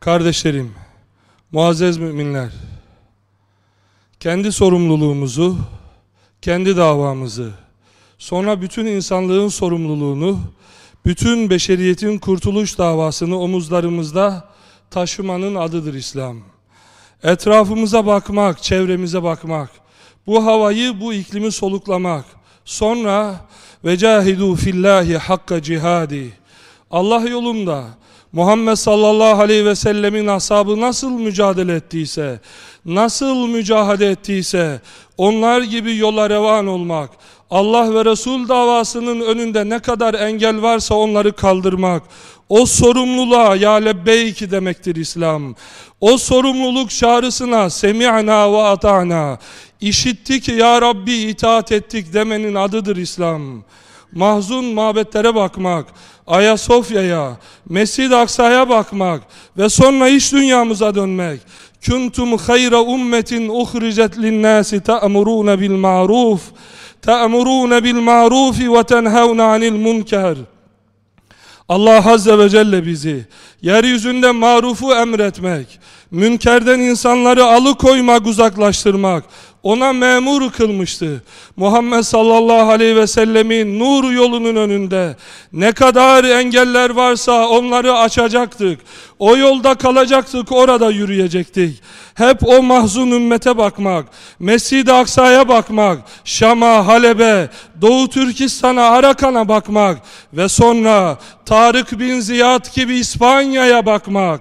Kardeşlerim, muazzez müminler, kendi sorumluluğumuzu, kendi davamızı, sonra bütün insanlığın sorumluluğunu, bütün beşeriyetin kurtuluş davasını omuzlarımızda taşımanın adıdır İslam. Etrafımıza bakmak, çevremize bakmak, bu havayı, bu iklimi soluklamak, sonra ve cahidu fillahi hakka cihadi. Allah yolunda Muhammed sallallahu aleyhi ve sellemin ashabı nasıl mücadele ettiyse, nasıl mücadele ettiyse, onlar gibi yola revan olmak, Allah ve Resul davasının önünde ne kadar engel varsa onları kaldırmak, o sorumluluğa ya lebbeyki demektir İslam. O sorumluluk çağrısına semi'na ve ata'na, işittik ya Rabbi itaat ettik demenin adıdır İslam. Mahzun mabetlere bakmak, Ayasofya'ya, Mescid-i Aksa'ya bakmak ve sonra iş dünyamıza dönmek. Kuntum hayra ummetin uhricet linnâsi ta'murûne bil ma'ruf ta'murûne bil ma'rufi ve tenhevne anil munker. Allah Azze ve Celle bizi yeryüzünde marufu emretmek, münkerden insanları alıkoymak, uzaklaştırmak, ona memur kılmıştı. Muhammed sallallahu aleyhi ve sellemin nur yolunun önünde ne kadar engeller varsa onları açacaktık. O yolda kalacaktık, orada yürüyecektik. Hep o mahzun ümmete bakmak, Mescid-i Aksa'ya bakmak, Şam'a, Halep'e, Doğu Türkistan'a, Arakan'a bakmak ve sonra Tarık bin Ziyad gibi İspanya'ya bakmak.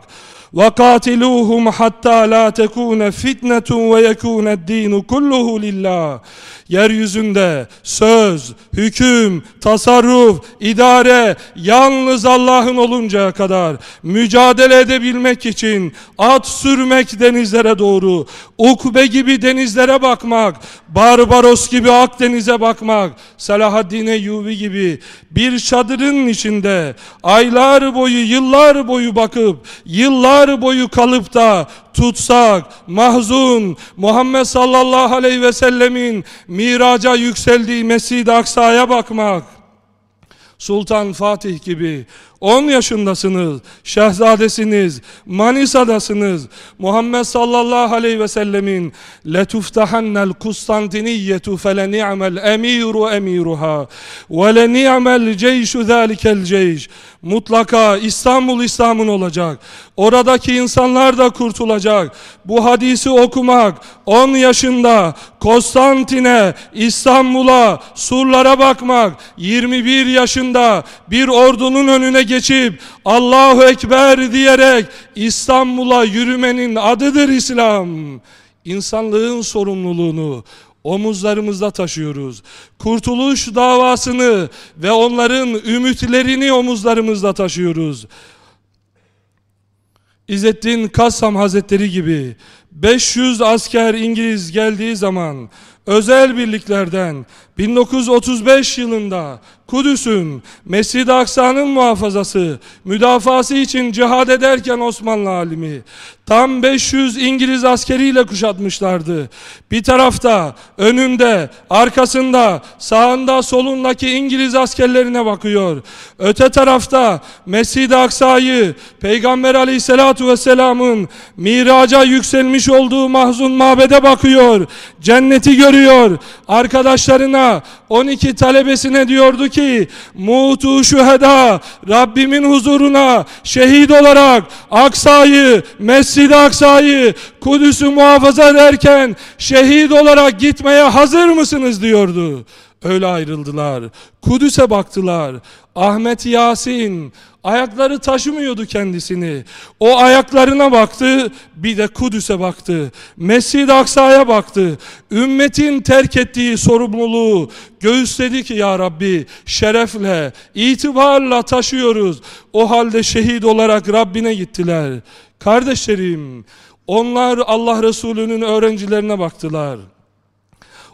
وَقَاتِلُوهُمْ حَتَّى لَا تَكُونَ فِتْنَةٌ وَيَكُونَ الدِّينُ كُلُّهُ لِلّٰهِ. Yeryüzünde söz, hüküm, tasarruf, idare yalnız Allah'ın oluncaya kadar mücadele edebilmek için at sürmek denizlere doğru, Ukbe gibi denizlere bakmak, Barbaros gibi Akdeniz'e bakmak, Selahaddin Eyyubi gibi bir çadırın içinde aylar boyu, yıllar boyu bakıp, yıllar boyu kalıp da tutsak, mahzun, Muhammed sallallahu aleyhi ve sellemin miraca yükseldiği Mescid-i Aksa'ya bakmak, Sultan Fatih gibi 10 yaşındasınız, şehzadesiniz, Manisa'dasınız. Muhammed sallallahu aleyhi ve sellemin ni'mel emiru emiruha ve le ni'mel ceyşu zâlikel ceyş. Mutlaka İstanbul İslam'ın olacak. Oradaki insanlar da kurtulacak. Bu hadisi okumak 10 yaşında Konstantine, İstanbul'a, surlara bakmak 21 yaşında bir ordunun önüne geçip Allahu Ekber diyerek İstanbul'a yürümenin adıdır İslam. İnsanlığın sorumluluğunu omuzlarımızda taşıyoruz. Kurtuluş davasını ve onların ümitlerini omuzlarımızda taşıyoruz. İzzettin Kassam Hazretleri gibi 500 asker İngiliz geldiği zaman özel birliklerden 1935 yılında Kudüs'ün Mescid-i Aksa'nın muhafazası, müdafası için cihad ederken Osmanlı alimi tam 500 İngiliz askeriyle kuşatmışlardı. Bir tarafta, önünde, arkasında, sağında, solundaki İngiliz askerlerine bakıyor. Öte tarafta Mescid-i Aksa'yı Peygamber aleyhissalatu vesselamın miraca yükselmiş olduğu mahzun mabede bakıyor. Cenneti görüyor. Arkadaşlarına, 12 talebesine diyordu ki mutu şüheda Rabbimin huzuruna şehit olarak Aksa'yı, Mescid-i Aksa'yı, Kudüs'ü muhafaza ederken şehit olarak gitmeye hazır mısınız diyordu. Öyle ayrıldılar. Kudüs'e baktılar. Ahmet Yasin ayakları taşımıyordu kendisini. O ayaklarına baktı, bir de Kudüs'e baktı. Mescid-i Aksa'ya baktı. Ümmetin terk ettiği sorumluluğu göğüsledi ki ya Rabbi şerefle, itibarla taşıyoruz. O halde şehit olarak Rabbine gittiler. Kardeşlerim, onlar Allah Resulü'nün öğrencilerine baktılar.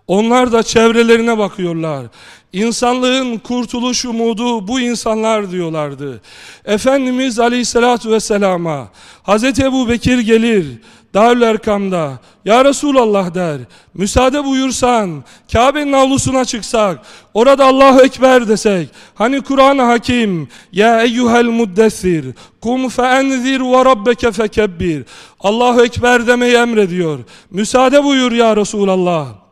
Onlar da çevrelerine bakıyorlar. İnsanlığın kurtuluş umudu bu insanlar diyorlardı. Efendimiz Aleyhisselatü Vesselam'a Hazreti Ebu Bekir gelir. Darül Erkam'da Ya Resulallah der müsaade buyursan Kabe'nin avlusuna çıksak orada Allahu Ekber desek hani Kur'an Hakim Ya eyyuhel muddessir kum feenzir ve rabbeke fekebbir Allahu Ekber demeyi emrediyor müsaade buyur Ya Resulallah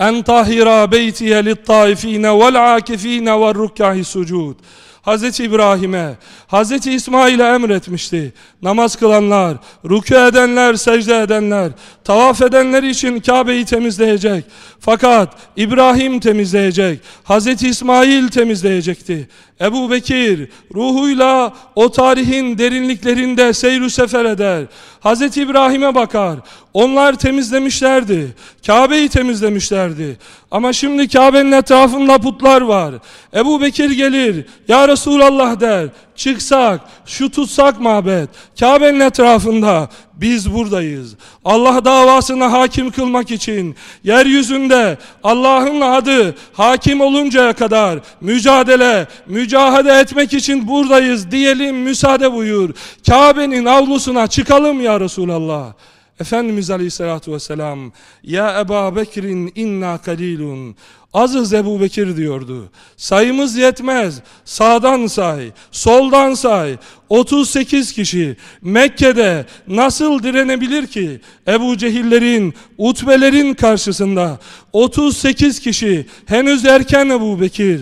en tahira beytiye lit taifine vel akifine ve rukkahi sucud Hazreti İbrahim'e, Hazreti İsmail'e emretmişti. Namaz kılanlar, rükû edenler, secde edenler, tavaf edenler için Kabe'yi temizleyecek. Fakat İbrahim temizleyecek, Hazreti İsmail temizleyecekti. Ebu Bekir ruhuyla o tarihin derinliklerinde seyru sefer eder. Hazreti İbrahim'e bakar. Onlar temizlemişlerdi. Kabe'yi temizlemişlerdi. Ama şimdi Kabe'nin etrafında putlar var. Ebu Bekir gelir. Ya Resulallah der. Çıksak, şu tutsak mabet. Kabe'nin etrafında biz buradayız. Allah davasına hakim kılmak için yeryüzünde Allah'ın adı hakim oluncaya kadar mücadele, mücadele etmek için buradayız diyelim müsaade buyur. Kabe'nin avlusuna çıkalım ya Resulallah. Efendimiz Aleyhisselatü Vesselam Ya Eba Bekir'in inna kalilun Azız Ebu Bekir diyordu. Sayımız yetmez. Sağdan say, soldan say. 38 kişi Mekke'de nasıl direnebilir ki Ebu Cehillerin, Utbelerin karşısında 38 kişi henüz erken Ebu Bekir.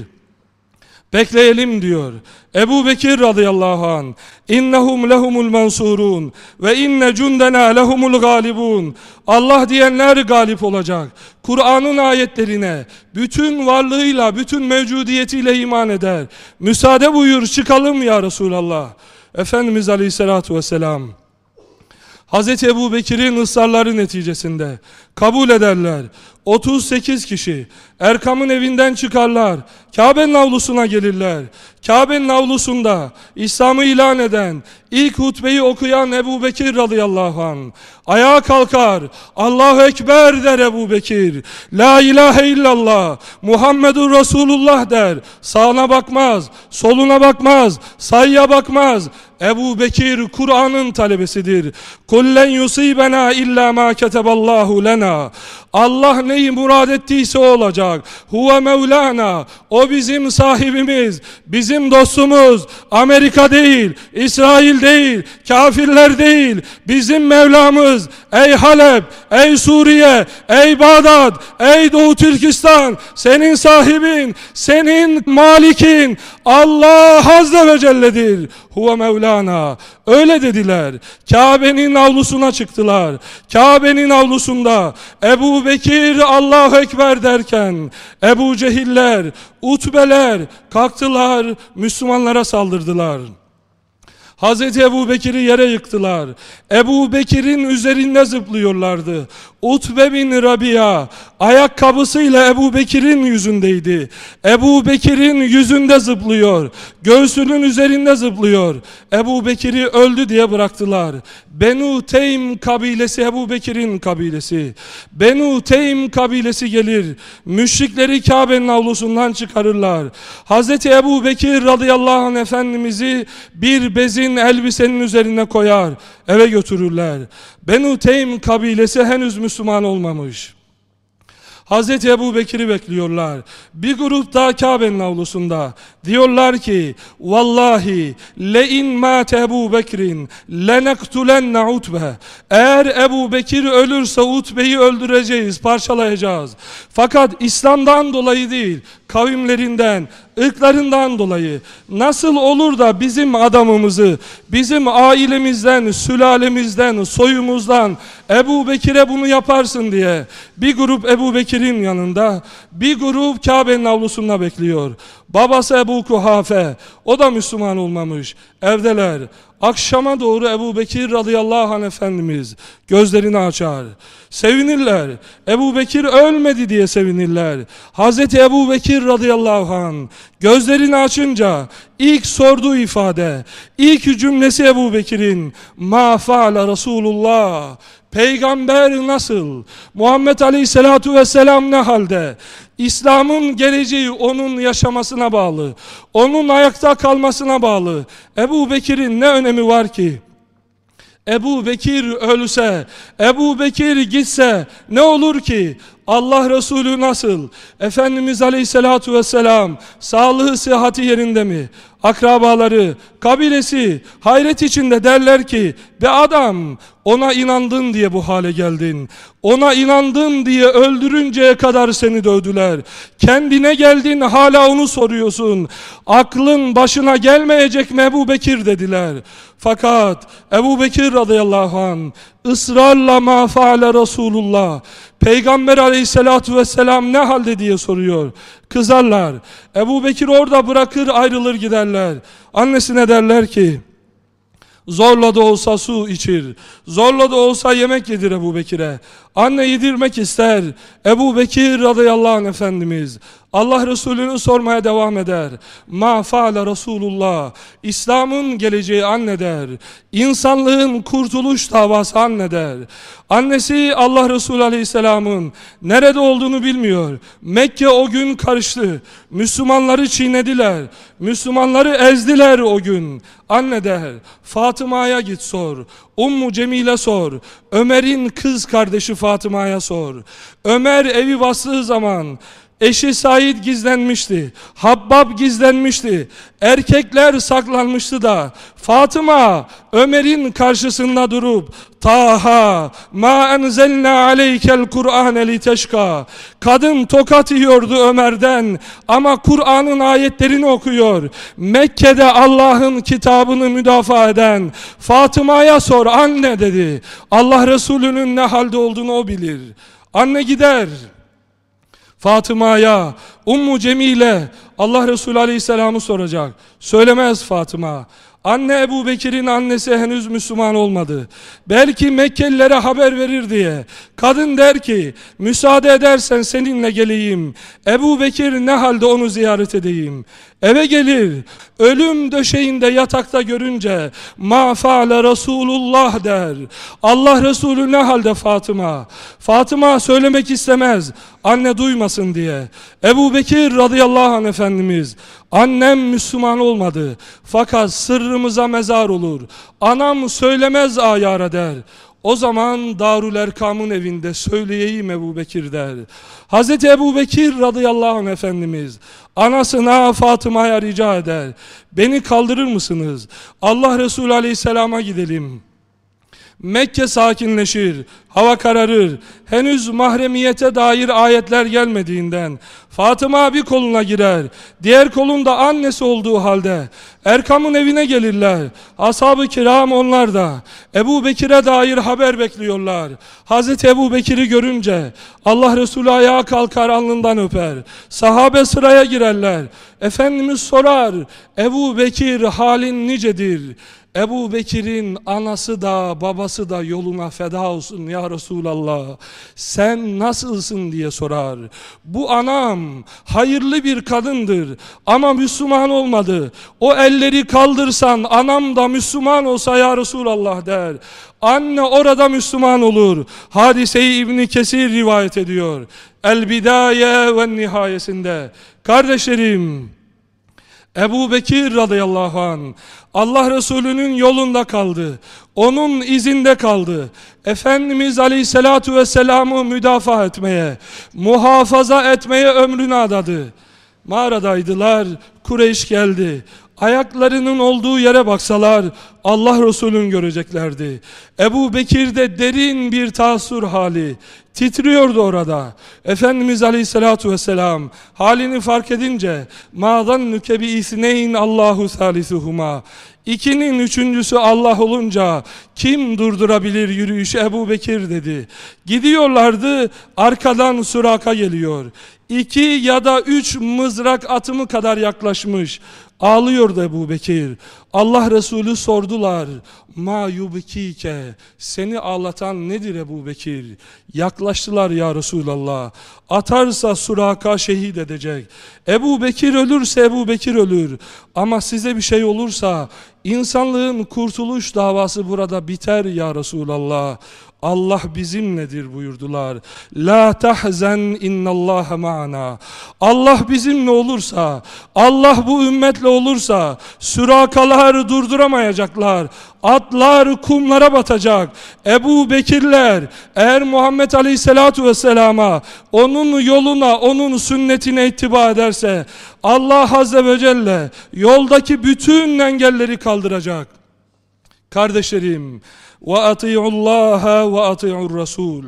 Bekleyelim diyor. Ebu Bekir radıyallahu an innehum lehumul mansurun ve inne cundena lehumul galibun Allah diyenler galip olacak. Kur'an'ın ayetlerine bütün varlığıyla, bütün mevcudiyetiyle iman eder. Müsaade buyur çıkalım ya Resulallah. Efendimiz Aleyhisselatü Vesselam Hz. Ebu Bekir'in ısrarları neticesinde kabul ederler. 38 kişi Erkam'ın evinden çıkarlar. Kabe'nin avlusuna gelirler. Kabe'nin avlusunda İslam'ı ilan eden, ilk hutbeyi okuyan Ebu Bekir radıyallahu an ayağa kalkar. Allahu Ekber der Ebu Bekir. La ilahe illallah. Muhammedur Resulullah der. Sağına bakmaz, soluna bakmaz, sayıya bakmaz. Ebu Bekir Kur'an'ın talebesidir. Kullen yusibena illa ma keteballahu lena. Allah neyi murad ettiyse olacak. Huve Mevlana. O bizim sahibimiz, bizim dostumuz. Amerika değil, İsrail değil, kafirler değil. Bizim Mevlamız. Ey Halep, ey Suriye, ey Bağdat, ey Doğu Türkistan. Senin sahibin, senin malikin Allah Azze ve Celle'dir. Huve Mevlana. Öyle dediler. Kabe'nin avlusuna çıktılar. Kabe'nin avlusunda Ebu Bekir Allahu Ekber derken Ebu Cehiller, Utbeler kalktılar Müslümanlara saldırdılar. Hazreti Ebu Bekir'i yere yıktılar. Ebu Bekir'in üzerinde zıplıyorlardı. Utbe bin Rabia ayakkabısıyla Ebu Bekir'in yüzündeydi. Ebu Bekir'in yüzünde zıplıyor. Göğsünün üzerinde zıplıyor. Ebu Bekir'i öldü diye bıraktılar. Benu Teym kabilesi Ebu Bekir'in kabilesi. Benu Teym kabilesi gelir. Müşrikleri Kabe'nin avlusundan çıkarırlar. Hazreti Ebu Bekir radıyallahu anh Efendimiz'i bir bezin elbisenin üzerine koyar. Eve götürürler. Benu Teym kabilesi henüz Müslüman olmamış. Hazreti Ebu Bekir'i bekliyorlar. Bir grup daha Kabe'nin avlusunda. Diyorlar ki Vallahi le in mâte Ebu Bekir'in lenektulenne utbe. Eğer Ebu Bekir ölürse Utbe'yi öldüreceğiz, parçalayacağız. Fakat İslam'dan dolayı değil, kavimlerinden, ırklarından dolayı nasıl olur da bizim adamımızı, bizim ailemizden, sülalemizden, soyumuzdan Ebu Bekir'e bunu yaparsın diye bir grup Ebu Bekir'in yanında, bir grup Kabe'nin avlusunda bekliyor. Babası Ebu Kuhafe, o da Müslüman olmamış. Evdeler. Akşama doğru Ebu Bekir radıyallahu anh Efendimiz gözlerini açar. Sevinirler. Ebu Bekir ölmedi diye sevinirler. Hazreti Ebu Bekir radıyallahu anh gözlerini açınca ilk sorduğu ifade, ilk cümlesi Ebu Bekir'in ma faale Resulullah Peygamber nasıl? Muhammed Aleyhisselatu Vesselam ne halde? İslam'ın geleceği onun yaşamasına bağlı. Onun ayakta kalmasına bağlı. Ebu Bekir'in ne önemi var ki? Ebu Bekir ölse, Ebu Bekir gitse ne olur ki? Allah Resulü nasıl? Efendimiz Aleyhisselatu Vesselam sağlığı sıhhati yerinde mi? Akrabaları, kabilesi hayret içinde derler ki be adam ona inandın diye bu hale geldin. Ona inandın diye öldürünceye kadar seni dövdüler. Kendine geldin hala onu soruyorsun. Aklın başına gelmeyecek mi Ebu Bekir dediler. Fakat Ebu Bekir radıyallahu an ısrarla ma faale Resulullah Peygamber aleyhissalatu vesselam ne halde diye soruyor. Kızarlar. Ebu Bekir orada bırakır ayrılır giderler. Annesine derler ki Zorla da olsa su içir. Zorla da olsa yemek yedir Ebu Bekir'e. Anne yedirmek ister. Ebu Bekir radıyallahu anh Efendimiz. Allah Resulü'nü sormaya devam eder. Ma faale Resulullah. İslam'ın geleceği anne der. İnsanlığın kurtuluş davası anne der. Annesi Allah Resulü Aleyhisselam'ın nerede olduğunu bilmiyor. Mekke o gün karıştı. Müslümanları çiğnediler. Müslümanları ezdiler o gün. Anne der. Fatıma'ya git sor. Ummu Cemil'e sor. Ömer'in kız kardeşi Fatıma'ya sor. Ömer evi bastığı zaman Eşi Said gizlenmişti. Habbab gizlenmişti. Erkekler saklanmıştı da Fatıma Ömer'in karşısında durup Taha ma enzelna aleykel Kur'ane liteşka Kadın tokat yiyordu Ömer'den ama Kur'an'ın ayetlerini okuyor. Mekke'de Allah'ın kitabını müdafaa eden Fatıma'ya sor anne dedi. Allah Resulü'nün ne halde olduğunu o bilir. Anne gider. Fatıma'ya, Ummu Cemile Allah Resulü Aleyhisselam'ı soracak. Söylemez Fatıma. Anne Ebu Bekir'in annesi henüz Müslüman olmadı. Belki Mekkelilere haber verir diye. Kadın der ki müsaade edersen seninle geleyim. Ebu Bekir ne halde onu ziyaret edeyim. Eve gelir. Ölüm döşeğinde yatakta görünce ma faale Resulullah der. Allah Resulü ne halde Fatıma? Fatıma söylemek istemez. Anne duymasın diye. Ebu Bekir radıyallahu anh Efendimiz Annem Müslüman olmadı. Fakat sırrımıza mezar olur. Anam söylemez ayara der. O zaman Darül Erkam'ın evinde söyleyeyim Ebu Bekir der. Hazreti Ebu Bekir radıyallahu anh Efendimiz anasına Fatıma'ya rica eder. Beni kaldırır mısınız? Allah Resulü aleyhisselama gidelim. Mekke sakinleşir, hava kararır. Henüz mahremiyete dair ayetler gelmediğinden Fatıma bir koluna girer. Diğer kolunda annesi olduğu halde Erkam'ın evine gelirler. Ashab-ı kiram onlar da Ebu Bekir'e dair haber bekliyorlar. Hazreti Ebu Bekir'i görünce Allah Resulü ayağa kalkar alnından öper. Sahabe sıraya girerler. Efendimiz sorar Ebu Bekir halin nicedir? Ebu Bekir'in anası da babası da yoluna feda olsun ya Resulallah. Sen nasılsın diye sorar. Bu anam hayırlı bir kadındır ama Müslüman olmadı. O elleri kaldırsan anam da Müslüman olsa ya Resulallah der. Anne orada Müslüman olur. Hadiseyi İbni Kesir rivayet ediyor. El bidaye ve nihayesinde. Kardeşlerim Ebu Bekir radıyallahu an Allah Resulü'nün yolunda kaldı. Onun izinde kaldı. Efendimiz aleyhissalatu vesselam'ı müdafaa etmeye, muhafaza etmeye ömrünü adadı. Mağaradaydılar, Kureyş geldi ayaklarının olduğu yere baksalar Allah Resulü'nü göreceklerdi. Ebu Bekir'de derin bir tasur hali titriyordu orada. Efendimiz Aleyhisselatu Vesselam halini fark edince madan nükebi isneyn Allahu salisuhuma İkinin üçüncüsü Allah olunca kim durdurabilir yürüyüşü Ebu Bekir dedi. Gidiyorlardı arkadan suraka geliyor. İki ya da üç mızrak atımı kadar yaklaşmış. Ağlıyordu Ebu Bekir. Allah Resulü sordular. Ma yubkike. Seni ağlatan nedir Ebu Bekir? Yaklaştılar ya Resulallah. Atarsa Suraka şehit edecek. Ebu Bekir ölürse Ebu Bekir ölür. Ama size bir şey olursa insanlığın kurtuluş davası burada biter ya Resulallah. Allah bizimledir buyurdular. La tahzen innallaha ma'ana. Allah bizimle olursa, Allah bu ümmetle olursa sürakalar durduramayacaklar. Atlar kumlara batacak. Ebu Bekirler eğer Muhammed Aleyhisselatu Vesselam'a onun yoluna, onun sünnetine ittiba ederse Allah Azze ve Celle yoldaki bütün engelleri kaldıracak. Kardeşlerim, ve ati'ullaha ve ati'ur rasul.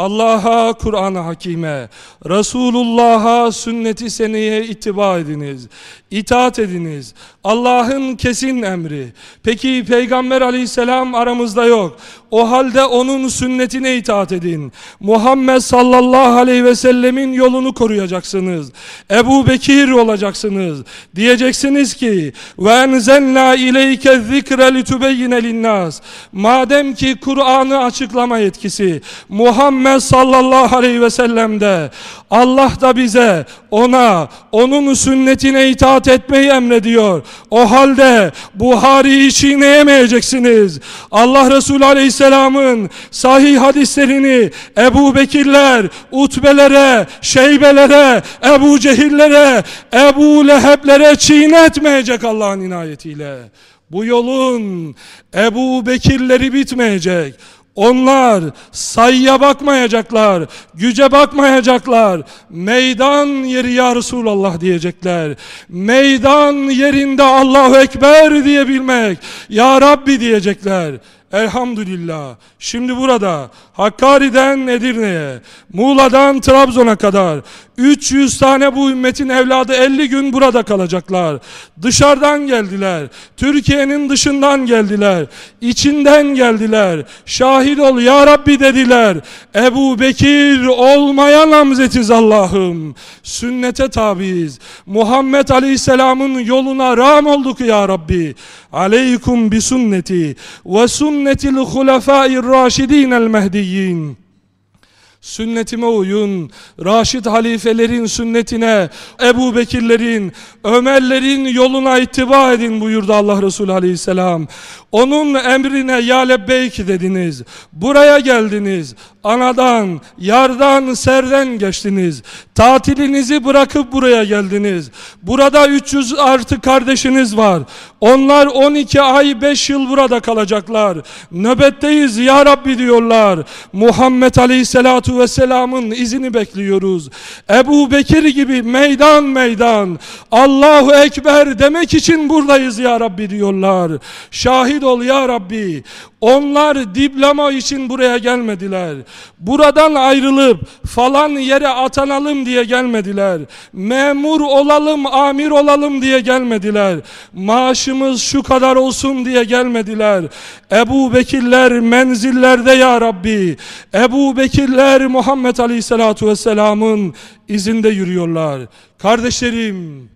Allah'a, Kur'an-ı Hakime, Resulullah'a, sünnet-i seneye ittiba ediniz. itaat ediniz. Allah'ın kesin emri. Peki Peygamber aleyhisselam aramızda yok. O halde onun sünnetine itaat edin. Muhammed sallallahu aleyhi ve sellemin yolunu koruyacaksınız. Ebu Bekir olacaksınız. Diyeceksiniz ki enzelna ileyke zikre litubeyyine linnas. Madem ki Kur'an'ı açıklama yetkisi Muhammed sallallahu aleyhi ve sellem'de Allah da bize ona onun sünnetine itaat etmeyi emrediyor. O halde Buhari'yi çiğneyemeyeceksiniz. Allah Resulü Aleyhisselam'ın sahih hadislerini Ebu Bekirler, Utbelere, Şeybelere, Ebu Cehillere, Ebu Leheblere çiğnetmeyecek Allah'ın inayetiyle. Bu yolun Ebu Bekirleri bitmeyecek. Onlar sayıya bakmayacaklar, güce bakmayacaklar. Meydan yeri ya Resulallah diyecekler. Meydan yerinde Allahu Ekber diyebilmek, Ya Rabbi diyecekler. Elhamdülillah. Şimdi burada Hakkari'den Edirne'ye, Muğla'dan Trabzon'a kadar 300 tane bu ümmetin evladı 50 gün burada kalacaklar. Dışarıdan geldiler. Türkiye'nin dışından geldiler. içinden geldiler. Şahit ol ya Rabbi dediler. Ebu Bekir olmaya namzetiz Allah'ım. Sünnete tabiiz. Muhammed Aleyhisselam'ın yoluna ram olduk ya Rabbi. Aleykum bi sünneti ve sünnetil hulefâir raşidînel mehdiyyin. Sünnetime uyun. Raşid halifelerin sünnetine, Ebu Bekirlerin, Ömerlerin yoluna ittiba edin buyurdu Allah Resulü aleyhisselam. Onun emrine ya lebbeyk dediniz. Buraya geldiniz. Anadan, yardan, serden geçtiniz. Tatilinizi bırakıp buraya geldiniz. Burada 300 artı kardeşiniz var. Onlar 12 ay 5 yıl burada kalacaklar. Nöbetteyiz ya Rabbi diyorlar. Muhammed Aleyhisselatu Vesselam'ın izini bekliyoruz. Ebu Bekir gibi meydan meydan Allahu Ekber demek için buradayız ya Rabbi diyorlar. Şahit ol ya Rabbi. Onlar diploma için buraya gelmediler. Buradan ayrılıp falan yere atanalım diye gelmediler. Memur olalım, amir olalım diye gelmediler. Maaşımız şu kadar olsun diye gelmediler. Ebu Bekirler menzillerde ya Rabbi. Ebu Bekirler Muhammed Aleyhisselatu Vesselam'ın izinde yürüyorlar. Kardeşlerim,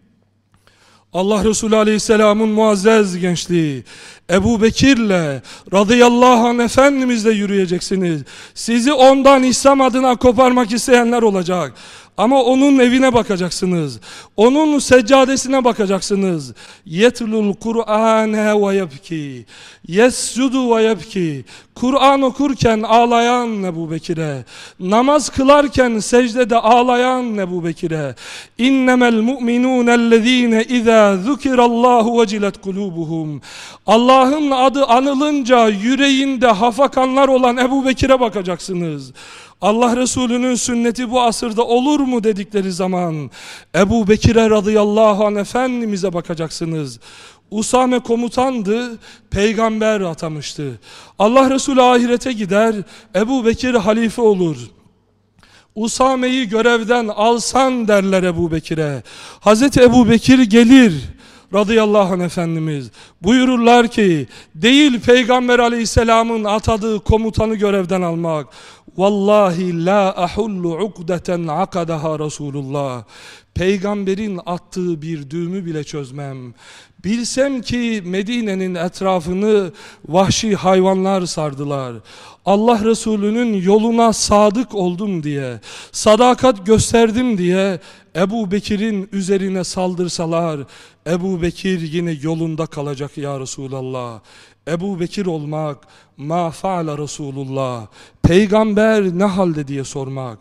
Allah Resulü Aleyhisselam'ın muazzez gençliği, Ebu Bekir'le radıyallahu anh Efendimizle yürüyeceksiniz. Sizi ondan İslam adına koparmak isteyenler olacak. Ama onun evine bakacaksınız. Onun seccadesine bakacaksınız. Yetlul Kur'ane ve yebki. Yescudu ve yebki. Kur'an okurken ağlayan Ebu Bekir'e. Namaz kılarken secdede ağlayan Ebu Bekir'e. İnnemel mu'minûnellezîne izâ zukirallahu vecilet kulubuhum. Allah'ın adı anılınca yüreğinde hafakanlar olan Ebu Bekir'e bakacaksınız. Allah Resulü'nün sünneti bu asırda olur mu dedikleri zaman Ebu Bekir'e radıyallahu anh Efendimiz'e bakacaksınız. Usame komutandı, peygamber atamıştı. Allah Resulü ahirete gider, Ebu Bekir halife olur. Usame'yi görevden alsan derler Ebu Bekir'e. Hazreti Ebu Bekir gelir radıyallahu anh Efendimiz buyururlar ki değil Peygamber aleyhisselamın atadığı komutanı görevden almak Vallahi la ahullu ukdeten akadaha Resulullah. Peygamberin attığı bir düğümü bile çözmem. Bilsem ki Medine'nin etrafını vahşi hayvanlar sardılar. Allah Resulü'nün yoluna sadık oldum diye, sadakat gösterdim diye Ebu Bekir'in üzerine saldırsalar, Ebu Bekir yine yolunda kalacak ya Resulallah. Ebu Bekir olmak, ma faale Resulullah, peygamber ne halde? diye sormak,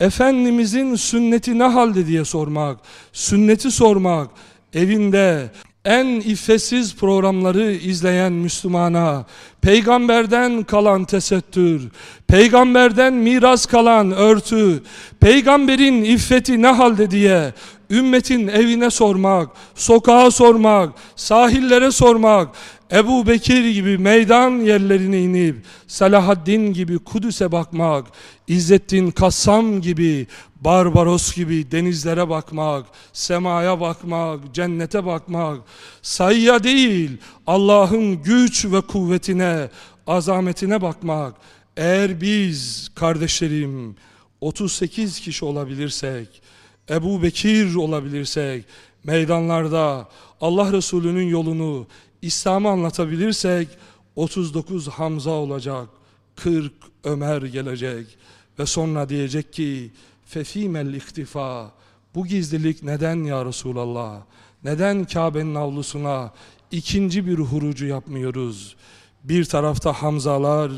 Efendimizin sünneti ne halde? diye sormak, sünneti sormak, evinde en iffetsiz programları izleyen Müslümana, peygamberden kalan tesettür, peygamberden miras kalan örtü, peygamberin iffeti ne halde diye ümmetin evine sormak, sokağa sormak, sahillere sormak, Ebu Bekir gibi meydan yerlerine inip, Selahaddin gibi Kudüs'e bakmak, İzzettin Kassam gibi, Barbaros gibi denizlere bakmak, semaya bakmak, cennete bakmak, sayıya değil Allah'ın güç ve kuvvetine, azametine bakmak. Eğer biz kardeşlerim 38 kişi olabilirsek, Ebu Bekir olabilirsek, meydanlarda Allah Resulü'nün yolunu, İslam'ı anlatabilirsek 39 Hamza olacak, 40 Ömer gelecek ve sonra diyecek ki fefimel iktifa bu gizlilik neden ya Resulallah? Neden Kabe'nin avlusuna ikinci bir hurucu yapmıyoruz? Bir tarafta Hamzalar,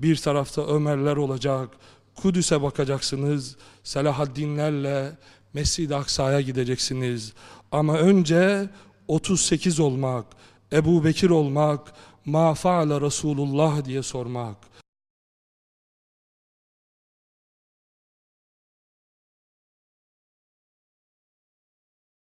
bir tarafta Ömerler olacak. Kudüs'e bakacaksınız. Selahaddinlerle Mescid-i Aksa'ya gideceksiniz. Ama önce 38 olmak, Ebu Bekir olmak, ma faale Resulullah diye sormak.